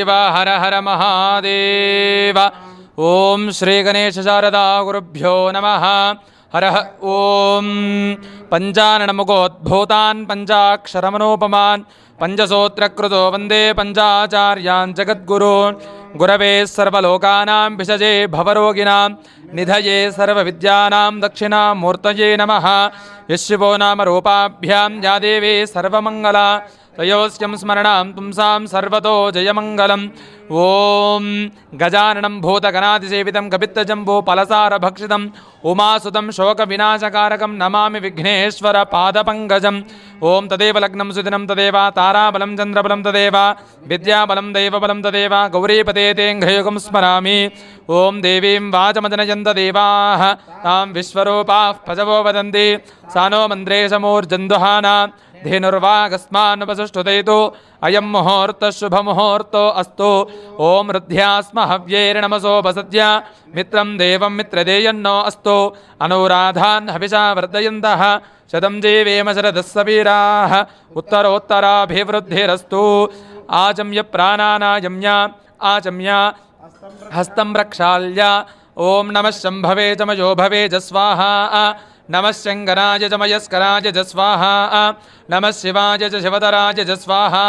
शिव, हर हर महादेव। ॐ श्रीगणेशशारदागुरुभ्यो नमः। हरः ॐ पञ्चाननमुखोद्भूतान् पञ्चाक्षरमनोपमान् पञ्चसूत्रकृतो वंदे पञ्चाचार्यान् जगद्गुरून् गुरवे सर्वलोकानां विषजे भवरोगिणां, निधये सर्वविद्यानां दक्षिणामूर्तये नमः। यशिवो नाम रूपाभ्यां, या देवी सर्वमङ्गला। तयोस्यं स्मरणां पुंसां सर्वतो जयमङ्गलम्। ॐ गजाननं भूतगणातिसेवितं कपित्तजम्बो फलसारभक्षितम् उमासुतं शोकविनाशकारकं नमामि विघ्नेश्वरपादपङ्कजम् ॐ तदेव लग्नं सुदिनं तदेव ताराबलं चन्द्रबलं तदेव विद्याबलं दैवबलं तदेव गौरीपते तेङ्घ्रयुगं स्मरामि। ॐ देवीं वाचमदनयन्तदेवाः। तां विश्वरूपाः पजवो वदन्ति। सा नो मन्द्रेशमूर्जन्दुहाना धेनुर्वागस्मानुपसुष्ठुदयितो अयं मुहूर्तः शुभमुहूर्तो अस्तु। ॐ हृद्ध्यास्म हव्यैर्नमसोपसद्य मित्रं देवं मित्रदेयन्नो अस्तु। अनुराधान् हविषा वर्धयन्तः। शतं जीवेम शरदः सवीराः उत्तरोत्तराभिवृद्धिरस्तु। आचम्य प्राणानायम्य। आचम्य हस्तं प्रक्षाल्य ॐ नमः शम्भवे चमयो भवे जस्वाहा नमः शङ्कराय च मयस्कराय च स्वाहा। नमः शिवाय च शिवतराय स्वाहा।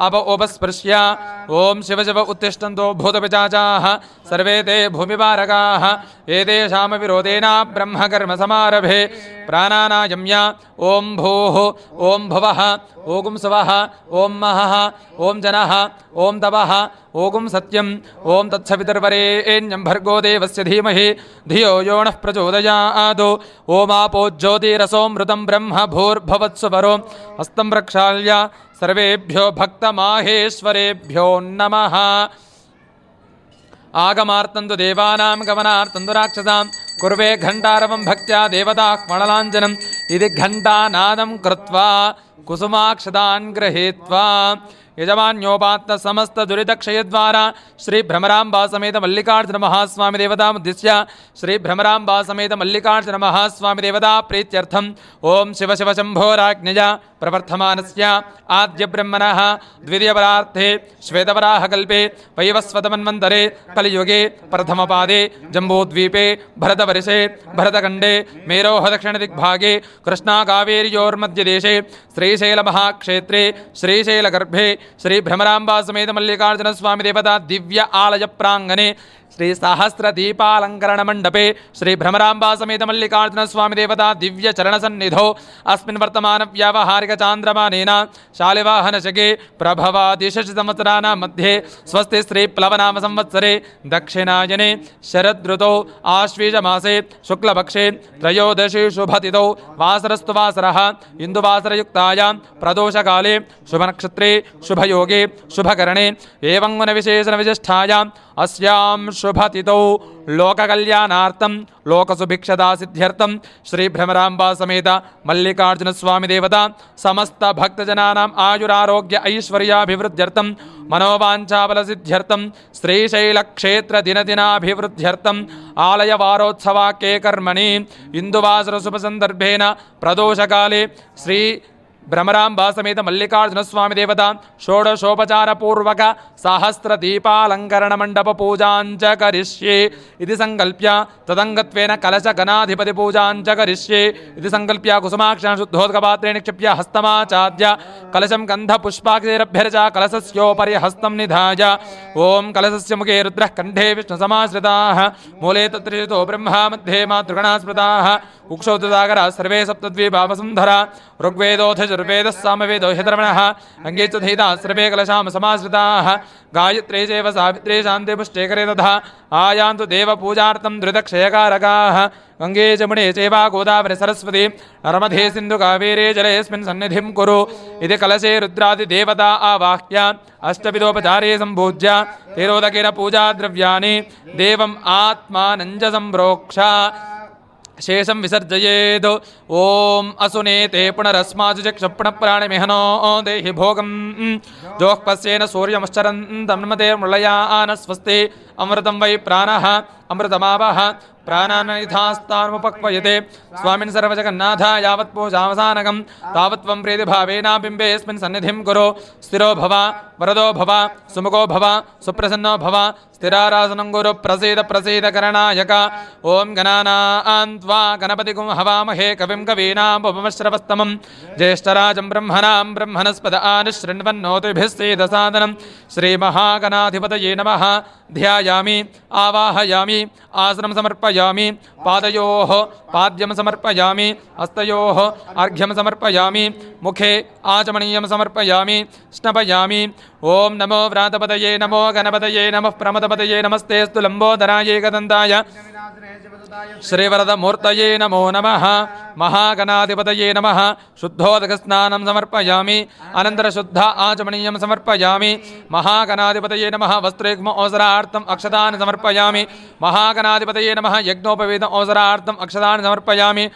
अप उपस्पृश्य। ॐ शिव शिव उत्तिष्ठन्तो भूतपिचाचाः सर्वे ते भूमिवारकाः एतेषामपि रोदेन ब्रह्मकर्मसमारभे। प्राणानायम्य। ॐ भूः। ॐ भुवः। ॐ स्वः। ॐ महः। ॐ जनः। ॐ तपः ॐ सत्यम्। ॐ तत्सवितर्वरेण्यं भर्गो देवस्य धीमहि। धियो यो नः प्रचोदयात्। ओमापो ज्योतिरसोऽमृतं ब्रह्म हस्तं प्रक्षाल्य सर्वेभ्यो भक्तमाहेश्वरेभ्यो नमः। आगमार्तन्तु देवानां गमनार्तन्तु राक्षसां कुर्वे घण्टारवं भक्त्या देवताः मणलाञ्जनम् इति घण्टानादं कृत्वा कुसुमाक्षदान् गृहीत्वा यजमान्योपात्त समस्त दुरितक्षयद्वारा श्री भ्रमराम्बा समेत मल्लिकार्जुन महास्वामी देवतामुद्दिश्य श्री भ्रमराम्बा समेत मल्लिकार्जुन महास्वामी देवता प्रीत्यर्थम् ओम शिव शिव शम्भोराज्ञया प्रवर्धमानस्य आद्यब्रह्मणः द्वितीयपरार्थे श्वेतवराहकल्पे वैवस्वतमन्वन्तरे कलियुगे प्रथमपादे जम्बूद्वीपे भरतवर्षे भरतखण्डे मेरोः दक्षिणदिग्भागे कृष्णाकावेर्योर्मध्यदेशे श्रीशैलमहाक्षेत्रे श्रीशैलगर्भे श्री श्री सहस्र दीपालंकरण मंडपे श्री भ्रमराम्बा समेत मल्लिकार्जुन स्वामी देवता दिव्य चरण सन्निधौ अस्मिन् वर्तमान व्यावहारिक चान्द्रमानेन शालिवाहन शके प्रभवादिशतमसराणां मध्ये स्वस्ति श्री प्लवनाम संवत्सरे दक्षिणायने शरदृतौ आश्वीजमासे शुक्लपक्षे त्रयोदशी शुभतिथौ वासरस्तु वासरः इन्दुवासरयुक्तायां प्रदोषकाले శుభతిథౌ లోకకల్యాణార్థం లోకసుభిక్షదాసిద్ధ్యర్థం శ్రీ భ్రమరాంబా సమేత మల్లికార్జున స్వామి దేవత సమస్త భక్తజనానాం ఆయురారోగ్య ఐశ్వర్యాభివృద్ధ్యర్థం మనోవాంఛాబలసిద్ధ్యర్థం శ్రీశైలక్షేత్ర దినదినాభివృద్ధ్యర్థం ఆలయవారోత్సవాక్యే కర్మణి ఇందువాసరశుభ సందర్భేణ ప్రదోషకాలే శ్రీ भ्रमराम्बा समेत मल्लिकार्जुनस्वामी देवता षोडशोपचारपूर्वक मंडप च करिष्ये इति सङ्कल्प्य तदङ्गत्वेन कलशगणाधिपतिपूजां च करिष्ये इति सङ्कल्प्य कुसुमाक्षां शुद्धोदकपात्रे निक्षिप्य हस्तमाचाद्य कलशं गन्धपुष्पाक्षैरभ्यर्च कलशस्योपरि हस्तं निधाय। ॐ कलशस्य मुखे रुद्रः कण्ठे विष्णुसमाश्रिताः, मूले तत्रितो ब्रह्मा मध्ये मातृगणा स्मृताः उक्षौ दुदागरः सर्वे सप्तद्वीपावसुन्धरा ऋग्वेदोऽथ चतुर्वेदः सामवेदो ह्यधर्मणः। अङ्गे च सर्वे कलशां समाश्रिताः। गायत्रे चैव सावित्रे शान्ते पुष्टे तथा आयान्तु देवपूजार्थं धृतक्षयकारकाः गङ्गे जमुने चैवा गोदावरि सरस्वती। नर्मधे सिन्धुकावेरे जलेऽस्मिन् सन्निधिं कुरु। इति कलशे रुद्रादिदेवता आवाह्य। अष्टविधोपचारे सम्पूज्य। तेरोदकेन पूजाद्रव्याणि देवम् आत्मानञ्ज सम्प्रोक्ष शेषं विसर्जयेत् ॐ असुनेते पुनरस्मासु चक्षुप्रणप्राणिमिहनो देहि भोगं जोः पश्येन सूर्यमुश्चरन्तं नमते मृळया न स्वस्ति अमृतं वै प्राणः, अमृतमावः प्राणाननिधास्तानुपक्वयते स्वामिन् सर्वजगन्नाथ यावत् पूजावसानकं तावत् त्वं प्रीतिभावेनाबिम्बेऽस्मिन् सन्निधिं कुरु। स्थिरो भव, वरदो भव, सुमुखो भव, सुप्रसन्नो भव, स्थिरारासनं गुरु प्रसीद प्रसीद, करणायक। ॐ गणानान् त्वा गणपतिगुं हवामहे कविं कवीनाम् उपमश्रवस्तमं ज्येष्ठराजं ब्रह्मणां ब्रह्मणस्पद आनिशृण्वन्नोतिभिः सेदसादनं। श्रीमहागणाधिपतये नमः। ध्यायामि आवाहयामि आसनं समर्पयामि पादयोः पाद्यं समर्पयामि हस्तयोः अर्घ्यं समर्पयामि मुखे आचमनीयं समर्पयामि स्नपयामि ॐ नमो व्रातपतये नमो गणपतये नमः प्रमदपतये नमस्तेऽस्तु लम्बोदराय एकदन्ताय श्रीवरदमूर्तये नमो नमः। महागणाधिपतये नमः। शुद्धोदकस्नानं समर्पयामि। अनन्तरशुद्ध आचमनीयं समर्पयामि। महागणाधिपतये नमः। वस्त्रेग्म ओसरार्थम् अक्षतानि समर्पयामि। महागणाधिपतये नमः। यज्ञोपवेद ओसरार्थम् अक्षतानि समर्पयामि।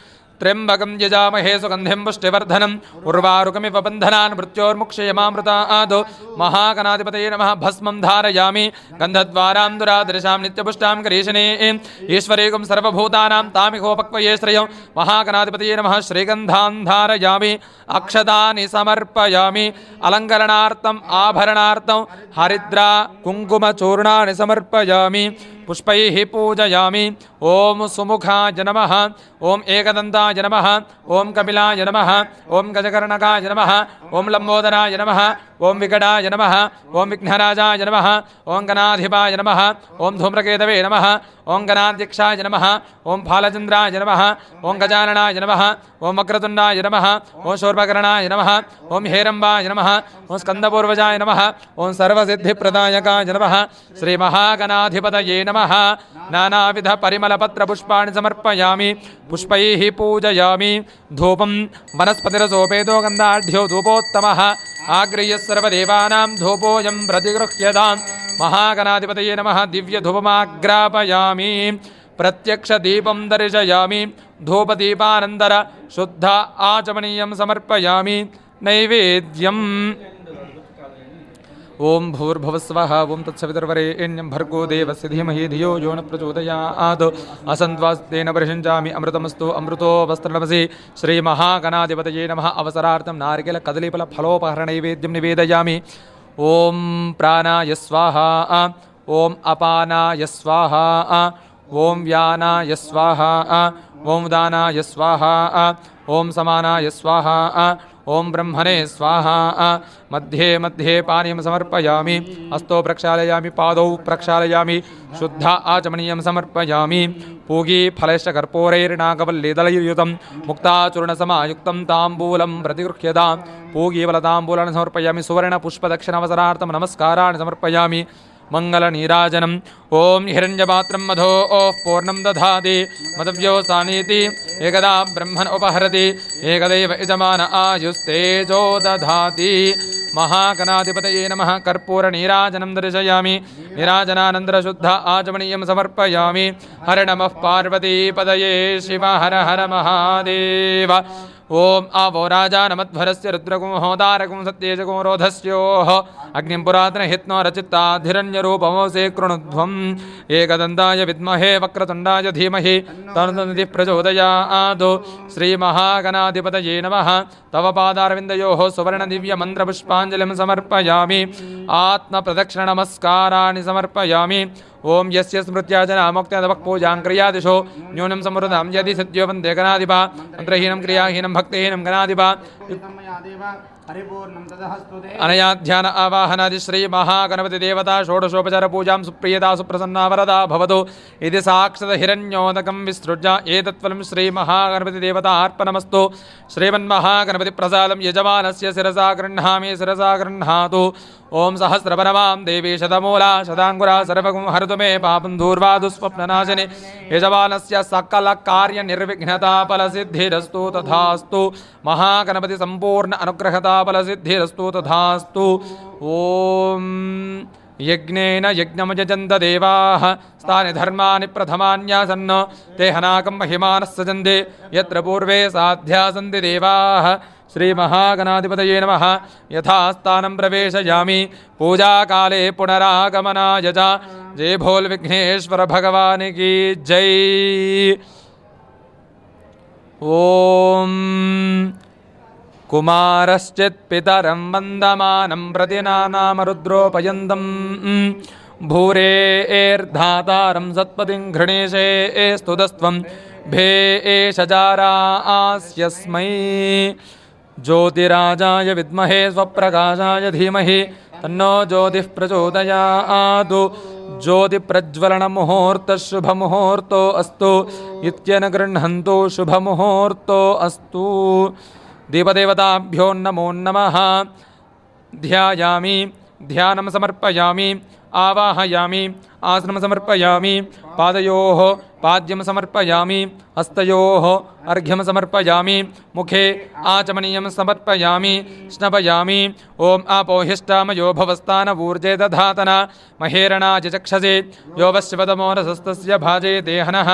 त्र्यम्बकं यजामहे सुगन्धिं पुष्टिवर्धनम् उर्वारुकमिव बन्धनान् मृत्योर्मुक्षयमामृता आदौ महागणाधिपतये नमः, भस्मं धारयामि। गन्धद्वारां दुरादृशां नित्यपुष्टां करीशने। ईश्वरेकं सर्वभूतानां तामिहोपक्वये श्रयं। महागणाधिपतये नमः, श्रीगन्धान् धारयामि। अक्षतानि समर्पयामि। अलङ्करणार्थम् आभरणार्थं हरिद्रा, कुङ्कुमचूर्णानि समर्पयामि। पुष्पैः पूजयामि। ओं सुमुखाय नमः। ओं एकदन्ताय नमः। ॐ कपिलाय नमः। ॐ गजकर्णकाय नमः। ॐ लम्बोदराय नमः। ॐ विकटाय नमः। ॐ विघ्नराजाय नमः। ॐ गणाधिपाय नमः। ॐ धूम्रकेतवे नमः। ॐ गणाध्यक्षाय नमः ओं फालचन्द्राय नमः ओं गजाननाय नमः ओं वक्रतुण्डाय नमः ओं शोर्पकरणाय नमः ओं हेरम्बाय नमः ओं स्कन्दपूर्वजाय नमः ॐ सर्वसिद्धिप्रदायकाय नमः श्रीमहागणाधिपतये नमः। नानाविधपरिमलपत्रपुष्पाणि समर्पयामि, पुष्पैः पूजयामि। धूपं वनस्पतिरसोपेतो गन्धाढ्यो धूपोत्तमः। आग्रह्य सर्वदेवानां धूपोऽयं प्रतिगृह्यतां महागणाधिपतये नमः। दिव्यधूपमाग्रापयामि। प्रत्यक्षदीपं दर्शयामि। धूपदीपानन्दर शुद्ध आचमनीयं समर्पयामि। नैवेद्यम्। ॐ भूर्भुवस्वः ॐ तत्सवितर्वरेण्यं भर्गो देवस्य धीमहि। धियो यो न प्रचोदयात्। असन्त्वास्तेन परिषिञ्चामि अमृतमस्तु अमृतो वस्त्रनमसि श्रीमहागणाधिपतये नमः। अवसरार्थं नारिकेलकदलीफलफलोपहरणैवेद्यं निवेदयामि। ॐ प्राणाय स्वाहा ॐ अपानाय स्वाहा ॐ व्यानाय स्वाहा ॐ दानाय स्वाहा ॐ समानाय स्वाहा ॐ ब्रह्मणे स्वाहा। मध्ये मध्ये पानीयं समर्पयामि। हस्तो प्रक्षालयामि पादौ प्रक्षालयामि। शुद्ध आचमनीयं समर्पयामि। पूगी फलश्च कर्पूरैर्नागवल्लीदलयुतं मुक्ताचूर्णसमायुक्तं ताम्बूलं प्रतिगृह्यतां पूगीफलताम्बूलानि समर्पयामि। सुवर्णपुष्पदक्षिणावसरार्थं नमस्काराणि समर्पयामि मङ्गलनीराजनम्। ॐ हिरण्यपात्रं मधो ओः पूर्णं दधाति। मदव्यो सानीति। एकदा ब्रह्मन् उपहरति। एकदैव यजमान आयुस्तेजो दधाति। महागणाधिपतये नमः। कर्पूरनीराजनं दर्शयामि। निराजनानन्दरशुद्ध आचमनीयं समर्पयामि। हर नमः पार्वतीपदये शिव हर हर महादेव ॐ आवो राजानमध्वरस्य रुद्रगुंहोदारगुं सत्येजगुं रोधस्योः। अग्निं पुरातनहित्नो रचित्ताधिरण्यरूपमोसे कृणुध्वम् एकदन्ताय विद्महे वक्रतुण्डाय धीमहि तनुतनिधिः प्रचोदयात्। श्रीमहागणाधिपतये नमः। तव पादारविन्दयोः सुवर्णदिव्यमन्त्रपुष्पाञ्जलिं समर्पयामि। आत्मप्रदक्षिणनमस्काराणि समर्पयामि। ॐ यस्य स्मृत्या जनामोक्त्यदवः पूजां क्रियादिशो न्यूनं समृतां यदि सद्यो वंदे गणाधिपा, मन्त्रहीनं क्रियाहीनं भक्तिहीनं गणाधिपा। अनया ध्यान आवाहनादि श्री महागणपति देवता षोडशोपचार पूजां सुप्रियता सुप्रसन्ना वरदा भवतु। इति साक्षात् हिरण्योदकं विसृज्य, एतत्फलं श्रीमहागणपति देवता अर्पणमस्तु श्रीमन्महागणपतिप्रसादं यजमानस्य शिरसा गृह्णामि, शिरसा गृह्णातु। ॐ सहस्रपरमां देवी शतमूला शताङ्कुरा सर्वगुं हरतु मे पापं दूर्वा दुःस्वप्ननाशिनि यजमानस्य सकलकार्यनिर्विघ्नताफलसिद्धिरस्तु तथास्तु। महागणपति सम्पूर्ण अनुग्रहताफलसिद्धिरस्तु तथास्तु। ॐ यज्ञेन यज्ञमजन्त देवाः। तानि धर्माणि प्रथमान्यासन् ते हनाकं महिमानः सजन्ते यत्र पूर्वे साध्या सन्ति देवाः। श्रीमहागणाधिपतये नमः। यथास्थानं प्रवेशयामि। पूजाकाले पुनरागमनाय च। जय भोल विघ्नेश्वर भगवान् की जय। ॐ कुमारश्चित्पितरं वन्दमानं प्रतिनानामरुद्रोपयन्तं भूरे एर्धातारं सत्पतिं घृणेशे स्तुतस्त्वं। भे एषजारा आस्यस्मै। ज्योतिराजाय विद्महे स्वप्रकाशाय धीमहि, तन्नो ज्योतिः प्रचोदयातु। ज्योतिप्रज्वलनमुहूर्तः शुभमुहूर्तो अस्तु गृह्णन्तु शुभमुहूर्तो अस्तु। दीपदेवताभ्यो नमो नमः। ध्यायामि ध्यानं समर्पयामि, आवाहयामि आसनं समर्पयामि, पादयोः पाद्यं समर्पयामि हस्तयोः अर्घ्यं समर्पयामि मुखे आचमनीयं समर्पयामि, स्नपयामि, ॐ आपोहिष्टामयो भवस्थानवूर्जे दधातन, महेरणाय चक्षसे यो वश्यपदमोरसस्तस्य भाजे देहनः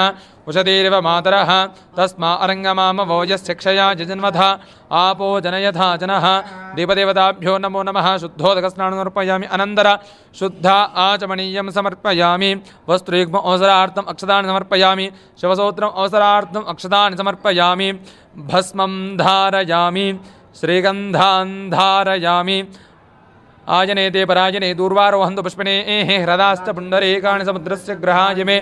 उषतीरिव मातरः, तस्मा अरङ्गमामवो यस्य क्षया जजन्वथ आपो जनयथा जनः, दीपदेवताभ्यो नमो नमः शुद्धोदकस्नानं समर्पयामि अनन्तर शुद्ध आचमनीयं समर्पयामि वस्त्रुयुग्म अवसरार्थम् अक्षतानि समर्पयामि। शिवसोत्रम् अवसरार्थम् अक्षतानि समर्पयामि भस्मं धारयामि श्रीगन्धान् धारयामि आजने ते पराजने दूर्वारोहन्तु पुष्पिणे एहे ह्रदाश्च पुण्डरीकाणि समुद्रस्य ग्रहाय मे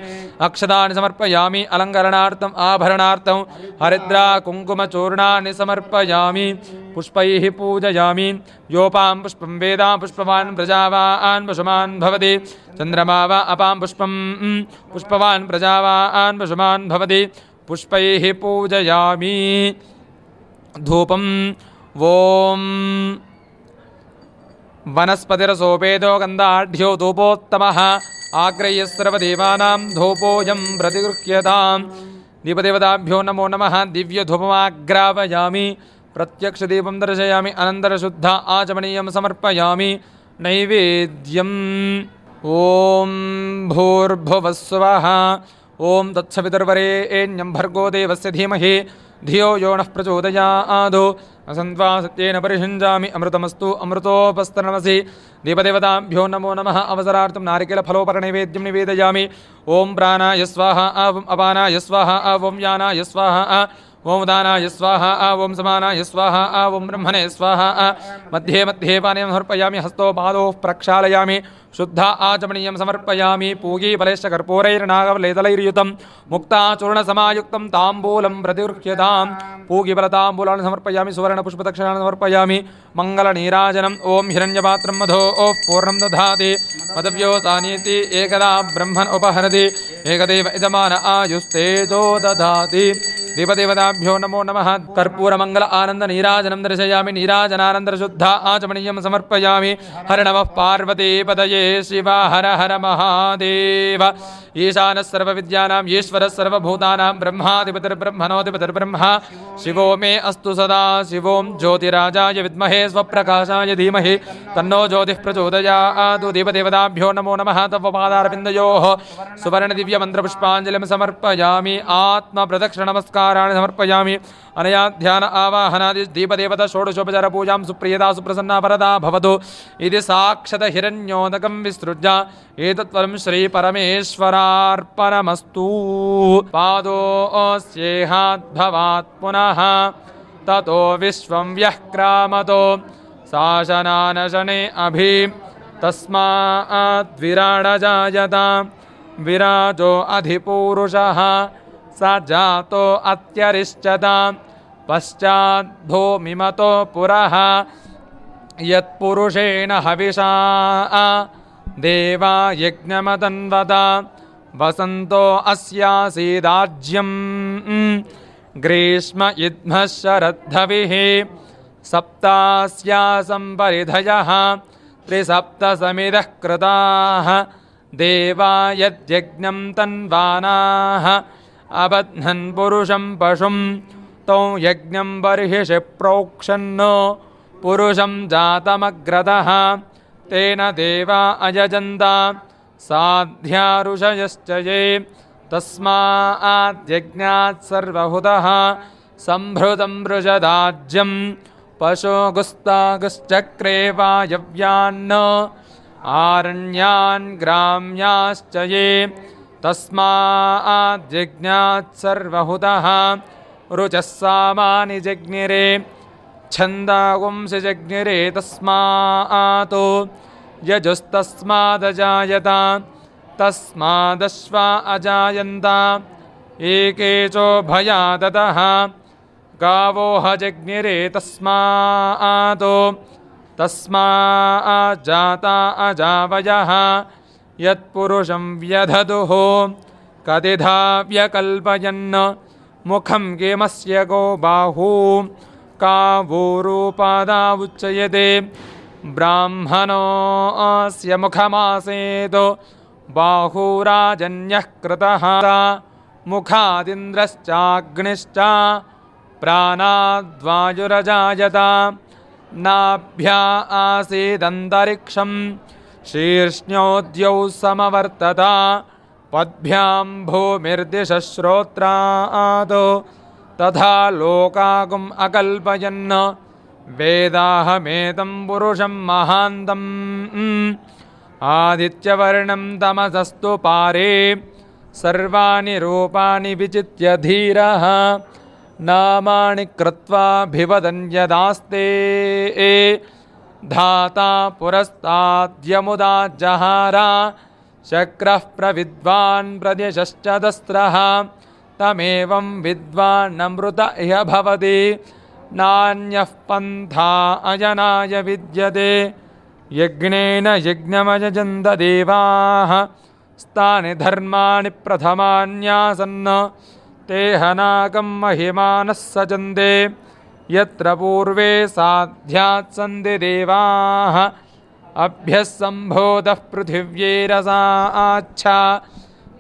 अक्षतानि समर्पयामि, अलङ्करणार्थम् आभरणार्थं हरिद्रा कुङ्कुमचूर्णानि समर्पयामि, पुष्पैः पूजयामि योपां पुष्पं वेदां पुष्पवान् प्रजावान् पशुमान् भवति चन्द्रमा वा अपां पुष्पं पुष्पवान् प्रजावान् पशुमान् भवति, पुष्पैः पूजयामि धूपं ॐ वनस्पतिरसोपेदो गन्धाढ्यो धूपोत्तमः आग्रह्य सर्वदेवानां धूपोऽयं प्रतिगृह्यताम्। दीपदेवताभ्यो नमो नमः। दिव्यधूपमाग्रापयामि प्रत्यक्षदीपं दर्शयामि। अनन्तरशुद्ध आचमनीयं समर्पयामि। नैवेद्यम्। ॐ भूर्भुवस्वः ॐ तत्सवितर्वरेण्यं भर्गो देवस्य धीमहि। धियो यो नः प्रचोदयादो असन्त्वा सत्येन परिषिञ्जामि। अमृतमस्तु, अमृतोपस्तनमसि। देवदेवताभ्यो नमो नमः। अवसरार्थं नारिकेलफलोपरनैवेद्यं निवेदयामि। ॐ प्राणाय स्वाहा आवम् अपानाय स्वाहा यानाय स्वाहा। ॐ दानाय स्वाहा ॐ समानाय स्वाहा ॐ ब्रह्मणे स्वाहा। आ मध्ये मध्ये पानीयं समर्पयामि, हस्तो पादोः प्रक्षालयामि, शुद्ध आचमनीयं समर्पयामि पूगीफलैश्च कर्पूरैर्नागवलेतलैर्युतं मुक्ताचूर्णसमायुक्तं ताम्बूलं प्रतिगृह्यतां पूगीफलताम्बूलानि समर्पयामि सुवर्णपुष्पदक्षिणानि समर्पयामि, मङ्गलनीराजनम् ॐ हिरण्यपात्रं मधो, ओः पूर्णं दधाति पदव्यो सानीति एकदा ब्रह्मन् उपहरति, एकदेव यजमान आयुस्तेजो दधाति। देवदेवताभ्यो नमो नमः। कर्पूरमङ्गल आनन्दनीराजनं दर्शयामि। नीराजनानन्दरशुद्ध आचमनीयं समर्पयामि। हर नम नमः पार्वतीपदये शिव, हर हर महादेव। ईशानः सर्वविद्यानाम् ईश्वरः सर्वभूतानां, ब्रह्माधिपतिर्ब्रह्मणोऽधिपतिर्ब्रह्मा। शिवो मे अस्तु सदा। शिवों ज्योतिराजाय विद्महे, स्वप्रकाशाय धीमहि। तन्नो ज्योतिः प्रचोदयातु। देवदेवताभ्यो नमो नमः। तव पादारविन्दयोः सुवर्णदिव्यमन्त्रपुष्पाञ्जलिं समर्पयामि। आत्मप्रदक्षिणनमस्काराणि समर्पयामि। अनया ध्यान आवाहनादि दीपदेवता षोडशोपचारपूजां सुप्रियता सुप्रसन्ना वरदा भवतु। इति साक्षत हिरण्योदकं विसृज्य। एतत्वरं श्रीपरमेश्वरार्पणमस्तु। पादोऽस्येहाद्भवात् पुनः। ततो विश्वं व्यक्रामतो शासनानशने अभि। तस्माद्विराडजायता विराजो अधिपूरुषः। स जातो अत्यरिष्यता पश्चाद्भूमिमतो पुरः। यत्पुरुषेण हविषा। देवा यज्ञमतन्वता वसन्तो अस्यासीदाज्यम्। ग्रीष्म इद्मः शरद्धविः। सप्तास्यासं परिधयः। त्रिसप्तसमिदः कृताः। देवा यद्यज्ञं तन्वानाः अबध्नन् पुरुषं पशुं, तौ यज्ञं बर्हिषि प्रोक्षन्। पुरुषं जातमग्रतः, तेन देवा अयजन्त साध्या ऋषयश्च ये तस्माद्यज्ञात् सर्वहुतः सम्भृतं वृषदाज्यं, पशुगुस्तागश्चक्रे वायव्यान्न आरण्यान्, ग्राम्याश्च ये। तस्माज्जिज्ञात्सर्वहुतः रुचः सामानि जज्ञिरे छन्दागुंसि जज्ञिरे तस्मातु। यजुस्तस्मादजायत तस्मादश्वा अजायन्त। अजायन्ता एकेचोभयादः गावोहजज्ञिरे तस्मातु। तस्माजाता अजा वयः यत्पुरुषं व्यधदुः। कतिधा व्यकल्पयन् मुखं किमस्य गो बाहू कावोरूपादा उच्यते ब्राह्मणोऽस्य मुखमासेत्। बाहुराजन्यः कृतः। मुखादिन्द्रश्चाग्निश्च। प्राणाद्वायुरजायत। नाभ्या आसीदन्तरिक्षं शीर्ष्ण्योद्यौ समवर्तत पद्भ्यां भूमिर्दिशश्रोत्रात् तथा लोकागुम् अकल्पयन् वेदाहमेतं पुरुषं महान्तम्। आदित्यवर्णं तमसस्तु पारे सर्वाणि रूपाणि विचित्य धीरः नामानि कृत्वाभिवदन् यदास्ते धाता पुरस्ताद्यमुदा जहारा, शक्रः प्रविद्वान् प्रदिशश्च दस्त्रः तमेवं विद्वान्नमृत इह भवति, नान्यः पन्था अजनाय विद्यते, यज्ञेन यज्ञमयजन्त देवाः स्तानि धर्माणि प्रथमान्यासन् ते हनाकं महिमानः सजन्ते यत्र पूर्वे साध्यात् पृथिव्यैरसा आच्छा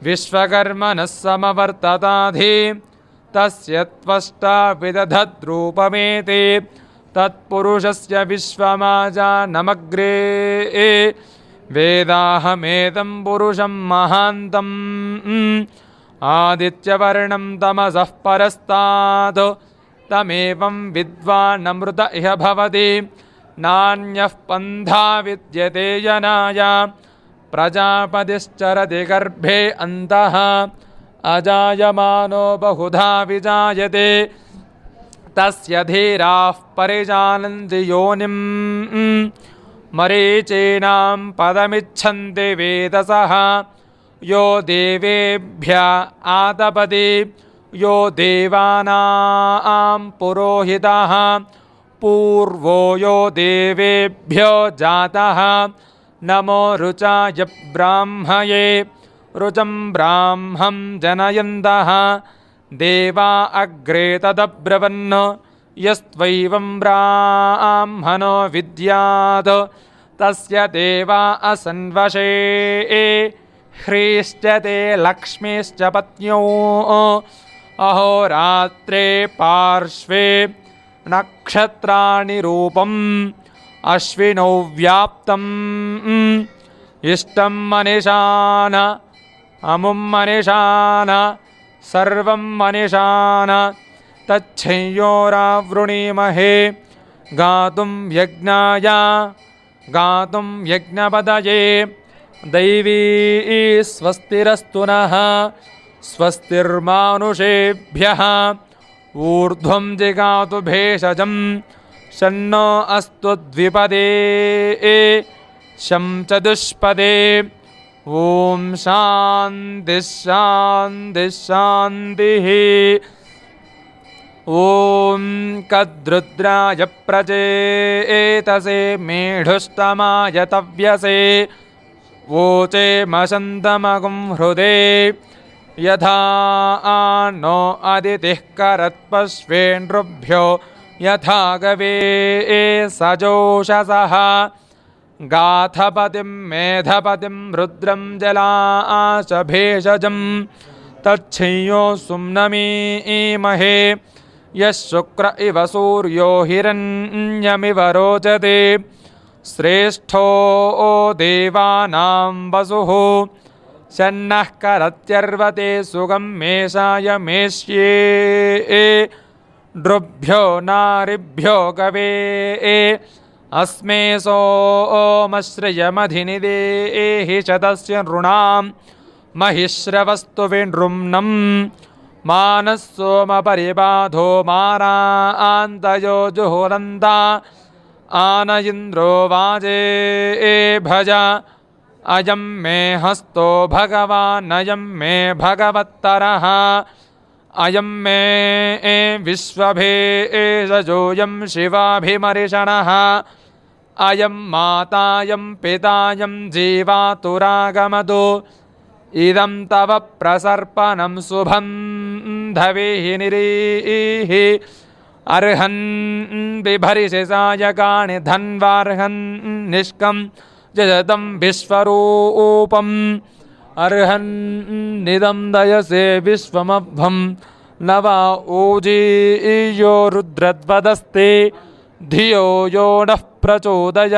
विश्वकर्मणः समवर्तताधि। तस्य त्वष्टा विदधद्रूपमेते। तत्पुरुषस्य विश्वमाजानमग्रे। वेदाहमेतं पुरुषं महान्तम्। आदित्यवर्णं तमसः परस्तात्। तमेवं विद्वानमृत इह भवति। नान्यः पन्था विद्यते जनाय। प्रजापतिश्चरति गर्भे अन्तः। अजायमानो बहुधा विजायते। तस्य धीराः परिजानन्ति योनिम्। मरीचीनां पदमिच्छन्ति वेदसः। यो देवेभ्य आतपति। यो देवानां पुरोहितः, पूर्वो यो देवेभ्यो जातः। नमो रुचाय ब्राह्मये रुचं ब्राह्मं जनयन्तः। देवा अग्रे तदब्रवन्, यस्त्वैवं ब्राह्मणो विद्यात्। तस्य देवा असन्वशे, ह्रीश्च ते लक्ष्मीश्च पत्न्यो। अहोरात्रे पार्श्वे नक्षत्राणि रूपम्, अश्विनौ व्याप्तम्। इष्टं मनिषान अमुं मनिषान सर्वं मनिषान। तच्छंयोरावृणीमहे गातुं यज्ञाय गातुं यज्ञपदये दैवी स्वस्तिरस्तु नः स्वस्तिर्मानुषेभ्यः ऊर्ध्वं जिगातु भेषजं शन्नो अस्तु द्विपदे। शं चतुष्पदे ॐ शान्तिः ॐ कद्रुद्राय प्रचेतसे मेढुष्टमाय वोचे मशन्तमगुं हृदे। यथा नो अदितिः करत्पश्वेनृभ्यो यथा गवे सजोषसः। गाथपतिं मेधपतिं रुद्रं जलाशभेषजं तच्छ्यो सुम्नमीमहे यः शुक्र इव सूर्यो हिरण्यमिव रोचते। श्रेष्ठो देवानां वसुः। शन्नः करत्यर्वते सुगं मेषाय मेष्ये। नृभ्यो नारिभ्यो गवे। अस्मे सोमश्रयमधिनिदेहि शतस्य नृणां महिश्रवस्तु विनृम्नम् मानः सोमपरिबाधो मानान्तयो जुहुरन्ता आन इन्द्रो वाजे भज। अयं मे हस्तो भगवानयं मे भगवत्तरः। अयं मे ए विश्वभेजोऽयं शिवाभिमर्षणः अयं मातायं पितायं जीवातुरागमदो। इदं तव प्रसर्पणं शुभं धवेः निरीः। अर्हन् बिभरिषि सायकाणि धन्वार्हन् निष्कं जजतं विश्वरूपम्। अर्हन् दयसे विश्वमभ्वं न वा ऊजीयो रुद्रद्वदस्ते। धियो यो नः प्रचोदयातु।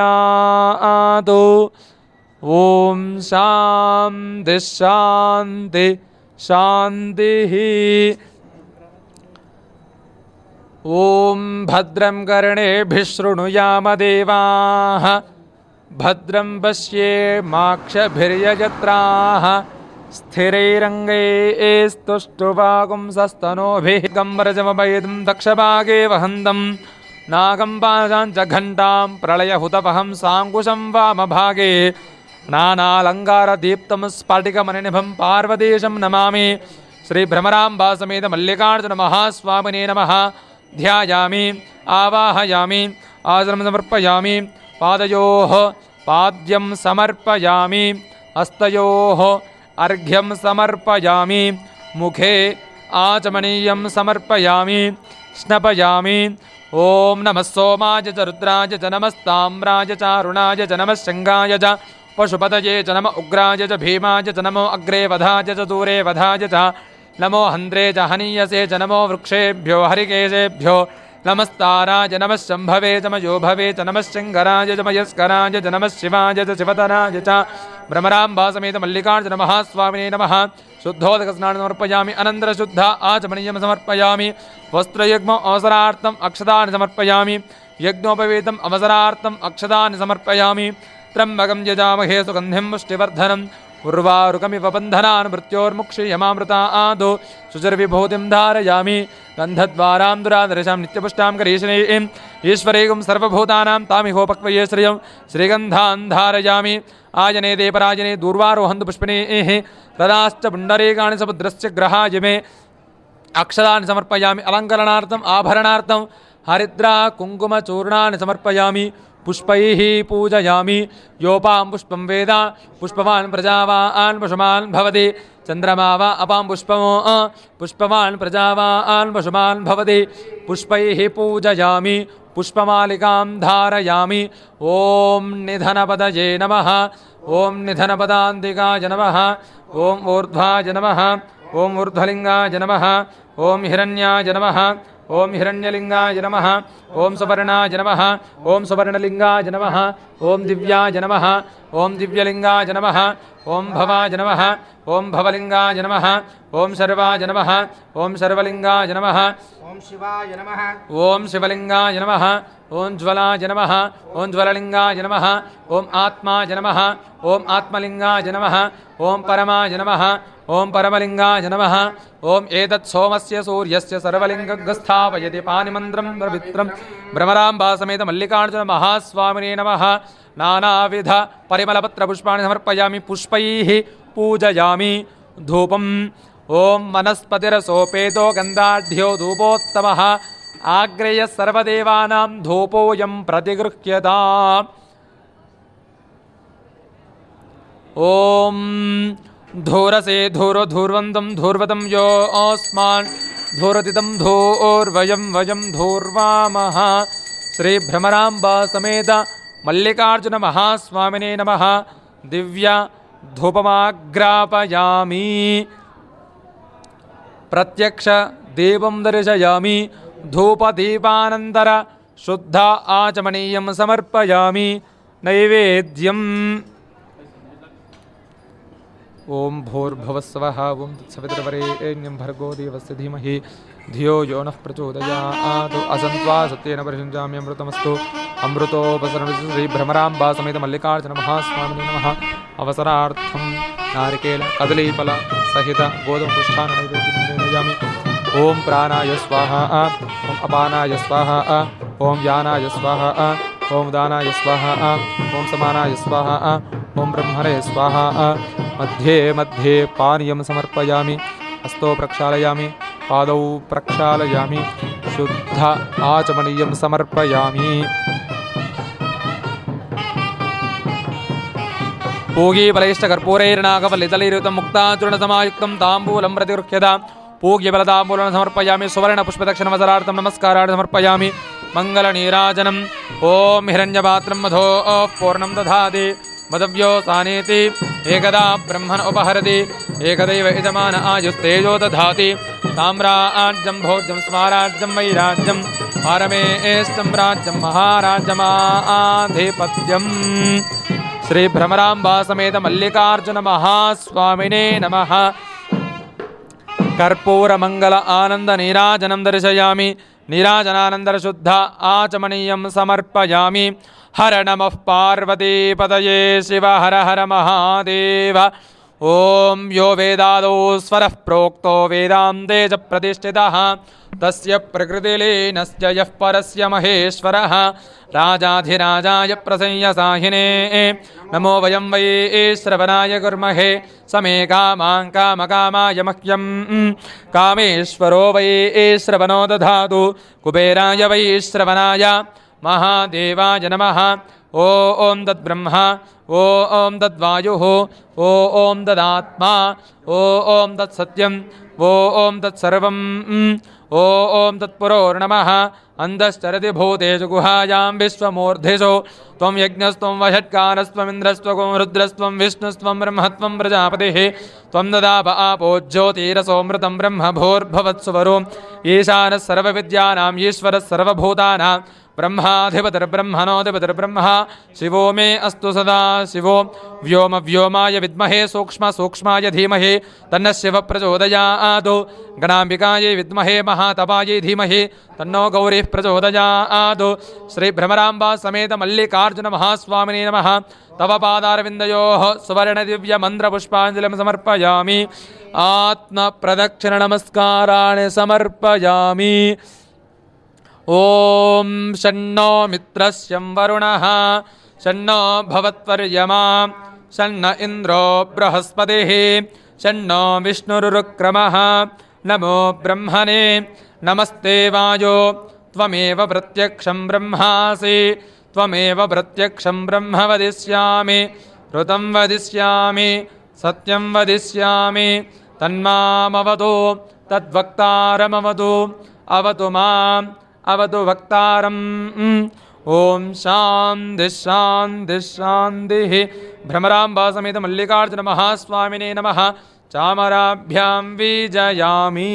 ॐ शान्ति शान्ति शान्तिः। ॐ भद्रं कर्णेभिः शृणुयामदेवाः भद्रं पश्येमाक्षभिर्यजत्राः स्थिरैरङ्गैस्तुष्टुवागुंसस्तनोभिः गम्बरजमभयदं दक्षभागे वहन्तं नागं पाशां च घण्टां प्रलयहुतपहं साङ्कुशं वामभागे नानालङ्कारदीप्तं स्फटिकमनिनिभं पार्वतीशं नमामि श्रीभ्रमराम्बासमेत मल्लिकार्जुनमहास्वामिने नमः ध्यायामि, आवाहयामि आसनं समर्पयामि। पादयोः पाद्यं समर्पयामि। हस्तयोः अर्घ्यं समर्पयामि। मुखे आचमनीयं समर्पयामि। स्नपयामि। ॐ नमः सोमाय च च नमस्ताम्राय च अरुणाय च नमः शङ्गाय च पशुपतये च नम उग्राय च भीमाय च नमो अग्रे वधाय च दूरे वधाय च। नमो हन्द्रे च हनीयसे च नमो वृक्षेभ्यो हरिकेशेभ्यो नमस्ताराय नमः शम्भवे च मयो भवे च नमः शङ्कराय च मयस्कराय च नमः शिवाय च शिवतराय च भ्रमराम्बासमेत मल्लिकार्जुनमहास्वामिने नमः। शुद्धोदकस्नानं समर्पयामि अनन्तरशुद्ध आचमनीयं समर्पयामि वस्त्रयुग्म अवसरार्थम् अक्षतानि समर्पयामि, यज्ञोपवेतम् अवसरार्थम् अक्षतानि समर्पयामि, त्र्यम्बकं यजामहे सुगन्धिं पुष्टिवर्धनम् उर्वारुकमिव बन्धनान् मृत्योर्मुक्षीयमामृता आदौ। शुचिर्विभूतिं धारयामि। गन्धद्वारां दुरादर्शां नित्यपुष्टां करीशनीं। ईश्वरेगं सर्वभूतानां तामिहोपक्वये श्रियं। श्रीगन्धान् धारयामि। आयने देपराजने दूर्वारोहन्तु पुष्पिणेः तदाश्च पुण्डरीकाणि समुद्रस्य ग्रहाय मे। अक्षराणि समर्पयामि। अलङ्करणार्थम् आभरणार्थं हरिद्रा समर्पयामि। पुष्पैः पूजयामि। योपां पुष्पं वेद, पुष्पवान् प्रजावान् पशुमान् भवति। चन्द्रमा वा अपां पुष्पमो पुष्पवान् प्रजावान् पशुमान् भवति। पुष्पैः पूजयामि, पुष्पमालिकां धारयामि। ॐ निधनपदये नमः, ॐ निधनपदान्तिकाय नमः, ॐ ऊर्ध्वाय नमः, ॐ ऊर्ध्वलिङ्गाय नमः, ॐ हिरण्याय नमः ॐ हिरण्यलिंगाय नम ओं सुवर्णाय नम ओं सुवर्णलिंगाय नमः ॐ दिव्याय नमः ॐ दिव्यलिङ्गाय नमः ॐ भवाय नमः ॐ भवलिङ्गाय नमः ॐ सर्वाय नमः ॐ सर्वलिङ्गाय नमः ॐ शिवाय नमः ॐ शिवलिङ्गाय नमः ॐ ज्वलाय नमः ॐ ज्वललिङ्गाय नमः ॐ आत्माय नमः ॐ आत्मलिङ्गाय नमः ॐ परमाय नमः ॐ परमलिङ्गाय नमः ॐ एतत् सोमस्य सूर्यस्य सर्वलिङ्गस्थापयति पानिमन्त्रं पवित्रं भ्रमराम्बासमेत मल्लिकार्जुनमहास्वामिने नमः नानाविध परिमलपत्रपुष्पाणि समर्पयामि, पुष्पैः पूजयामि। धूपम्। ॐ वनस्पतिरसोपेतो गन्धाढ्यो धूपोत्तमः। आग्रेयः सर्वदेवानां धूपोऽयं प्रतिगृह्यता। ॐ धूरसे धूरो धूर्वन्तं धूर्वतं यो अस्मान् धूरतितं धूर्वयं वयं धूर्वामः। श्रीभ्रमराम्बा समेत मल्लिकार्जुनमहास्वामिने नमः। दिव्य धूपमाग्रापयामि। प्रत्यक्ष देवं दर्शयामि। धूपदीपानन्तर शुद्ध आचमनीयं समर्पयामि। नैवेद्यम्। ॐ भूर्भुवस्वः ॐ तत्सवितर्वरेण्यं भर्गो देवस्य धीमहि। धियो यो नः प्रचोदयात्। असन्त्वा सत्येन परिषुञ्जाम्यमृतमस्तु अमृतोपसरणं श्रीभ्रमराम्बा समेत मल्लिकार्जुनमहास्वामिने नमः। अवसरार्थं नारिकेल सहित गोधूमपुष्ठानैवेद्यं ॐ प्राणाय स्वाहा। ॐ अपानाय स्वाहा। ॐ यानाय स्वाहा। ॐ दानाय स्वाहा। ॐ समानाय स्वाहा। ॐ ब्रह्मणे स्वाहा। मध्ये मध्ये पानीयं समर्पयामि। हस्तो प्रक्षालयामि। पादौ प्रक्षालयामि। शुद्ध आचमनीयं समर्पयामि। पूगीबलैष्टकर्पूरैर्नागवल्लितलैरुतं मुक्ताचूर्णसमायुक्तं ताम्बूलं प्रतिगृह्यता। पूग्यबलताम्बूलं समर्पयामि। सुवर्णपुष्पदक्षिणवसरार्थं नमस्कारान् समर्पयामि। मङ्गलनीराजनम्। ॐ हिरण्यपात्रं मधो पूर्णं दधाति। मदव्यो सानेति, एकदा ब्रह्मण उपहरति, एकदैव यजमान आयुस्तेजो दधाति। ताम्राज्यं भोज्यं स्वाराज्यं वैराज्यं, पारमेष्टं राज्यं, महाराजमाधिपत्यम्। श्रीभ्रमराम्बा समेत मल्लिकार्जुनमहास्वामिने नमः। कर्पूरमङ्गल आनन्दनीराजनं दर्शयामि। नीराजनानन्दरशुद्ध आचमनीयं समर्पयामि। हर नमः पार्वतीपतये शिव हर हर महादेव। ॐ यो वेदादौ स्वरः प्रोक्तो वेदान्ते च प्रतिष्ठितः। तस्य प्रकृतिलीनस्य यः परस्य महेश्वरः। राजाधिराजाय प्रसंयसाहिने। नमो वयं वै श्रवणाय कुर्महे। समे कामां कामकामाय मह्यं कामेश्वरो वै श्रवणो दधातु। कुबेराय वै श्रवणाय महादेवाय नमः। ओ ॐ तद्ब्रह्मा ओ ॐ तद्वायुः ओ ॐ तदात्मा ओ ॐ तत्सत्यम् ओ ॐ तत्सर्वम् ॐ तत्पुरोर्नमः अन्धश्चरति भूतेषु गुहायां विश्वमूर्धिषु। त्वं यज्ञस्त्वं वषट्कारस्त्वमिन्द्रस्त्वं रुद्रस्त्वं विष्णुस्त्वं ब्रह्मत्वं प्रजापतिः। त्वं ददाप आपो ज्योतिरसोऽमृतं ब्रह्म भूर्भवत्सुवरो ईशानः सर्वविद्यानाम् ईश्वरः सर्वभूतानां। ब्रह्माधिपतिर्ब्रह्मणोऽधिपतिर्ब्रह्म। शिवो मे अस्तु सदा शिवो। व्योम व्योमाय विद्महे सूक्ष्म सूक्ष्माय धीमहि। तन्नः शिवः प्रचोदयात् गणाम्बिकायै विद्महे महातपायै धीमहि। तन्नो गौरीः प्रचोदयात्। श्रीभ्रमराम्बा समेत मल्लिकार्जुनमहास्वामिने नमः। तव पादारविन्दयोः सुवर्णदिव्यमन्त्रपुष्पाञ्जलिं समर्पयामि। आत्मप्रदक्षिणनमस्काराणि समर्पयामि। ॐ शन्नो मित्रस्यं वरुणः। शन्नो भवत्वर्यमा। शन्न इन्द्रो बृहस्पतिः। शन्नो विष्णुरुक्रमः नमो ब्रह्मणे नमस्ते वायो। त्वमेव प्रत्यक्षं ब्रह्मासि त्वमेव प्रत्यक्षं ब्रह्म वदिष्यामि ऋतं वदिष्यामि सत्यं वदिष्यामि तन्मामवतु तद्वक्तारमवतु अवतु माम् अवतु वक्तारम्। ॐ शान्तिः शान्तिः शान्तिः। भ्रमराम्बा समेत मल्लिकार्जुनमहास्वामिने नमः चामराभ्यां विजयामि।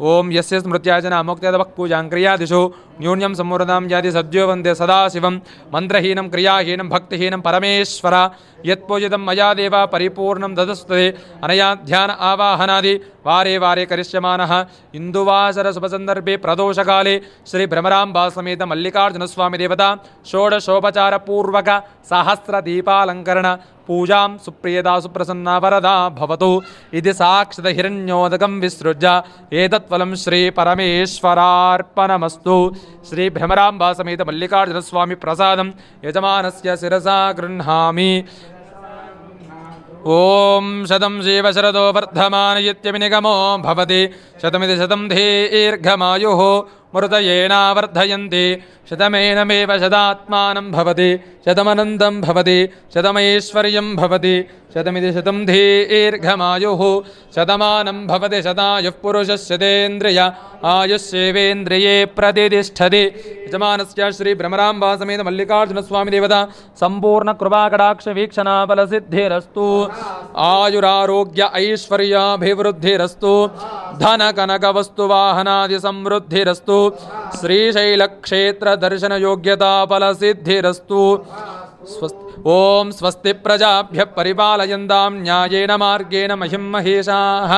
ॐ यस्य स्मृत्याजनामुक्त्यदवः पूजां क्रियादिषु न्यून्यं सम्मूर्धां याति सद्यो वन्दे सदाशिवं मन्त्रहीनं क्रियाहीनं भक्तिहीनं परमेश्वर। यत्पूजितं मया देव परिपूर्णं ददस्तुते अनया ध्यान आवाहनादि वारे वारे करिष्यमाणः इन्दुवासरशुभसन्दर्भे प्रदोषकाले श्रीभ्रमराम्बा समेत मल्लिकार्जुनस्वामिदेवता षोडशोपचारपूर्वक सहस्रदीपालङ्करण पूजां सुप्रियदा सुप्रसन्ना वरदा भवतु इति साक्षितहिरण्योदकं विसृज्य एतत्फलं श्रीपरमेश्वरार्पणमस्तु। श्रीभ्रमराम्बा समेत मल्लिकार्जुनस्वामि प्रसादं यजमानस्य शिरसा गृह्णामि। ॐ शतं शिवशरदो वर्धमान इत्यभिनिगमो भवति। शतमिति शतं दीर्घमायुः मृतयेनावर्धयन्ति शतमेनमेव शतात्मानं भवति। शतमनन्दं भवति। शतमैश्वर्यं भवति। शतमिति शतं दीर्घमायुः शतमानं भवति शतायुः पुरुषस्यतेन्द्रिय आयुष्येवेन्द्रिये प्रतिष्ठति। यजमानस्य श्रीभ्रमराम्बा समेत मल्लिकार्जुनस्वामी देवता सम्पूर्णकृपाकटाक्षवीक्षणाफलसिद्धिरस्तु आयुरारोग्य ऐश्वर्याभिवृद्धिरस्तु। धनकनकवस्तुवाहनादिसमृद्धिरस्तु श्रीशैलक्षेत्रदर्शनयोग्यताफलसिद्धिरस्तु। स्वस्ति ॐ स्वस्ति प्रजाभ्यः परिपालयन्तां न्यायेन मार्गेण महिं महेशाः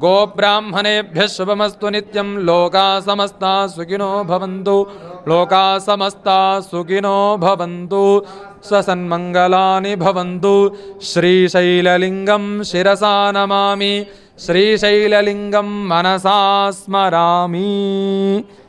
गोब्राह्मणेभ्यः शुभमस्तु नित्यं। लोकाः समस्ता सुखिनो भवन्तु। लोकाः समस्ता सुखिनो भवन्तु। स्वसन्मङ्गलानि भवन्तु। श्रीशैललिङ्गं शिरसा नमामि श्रीशैललिङ्गं मनसा स्मरामि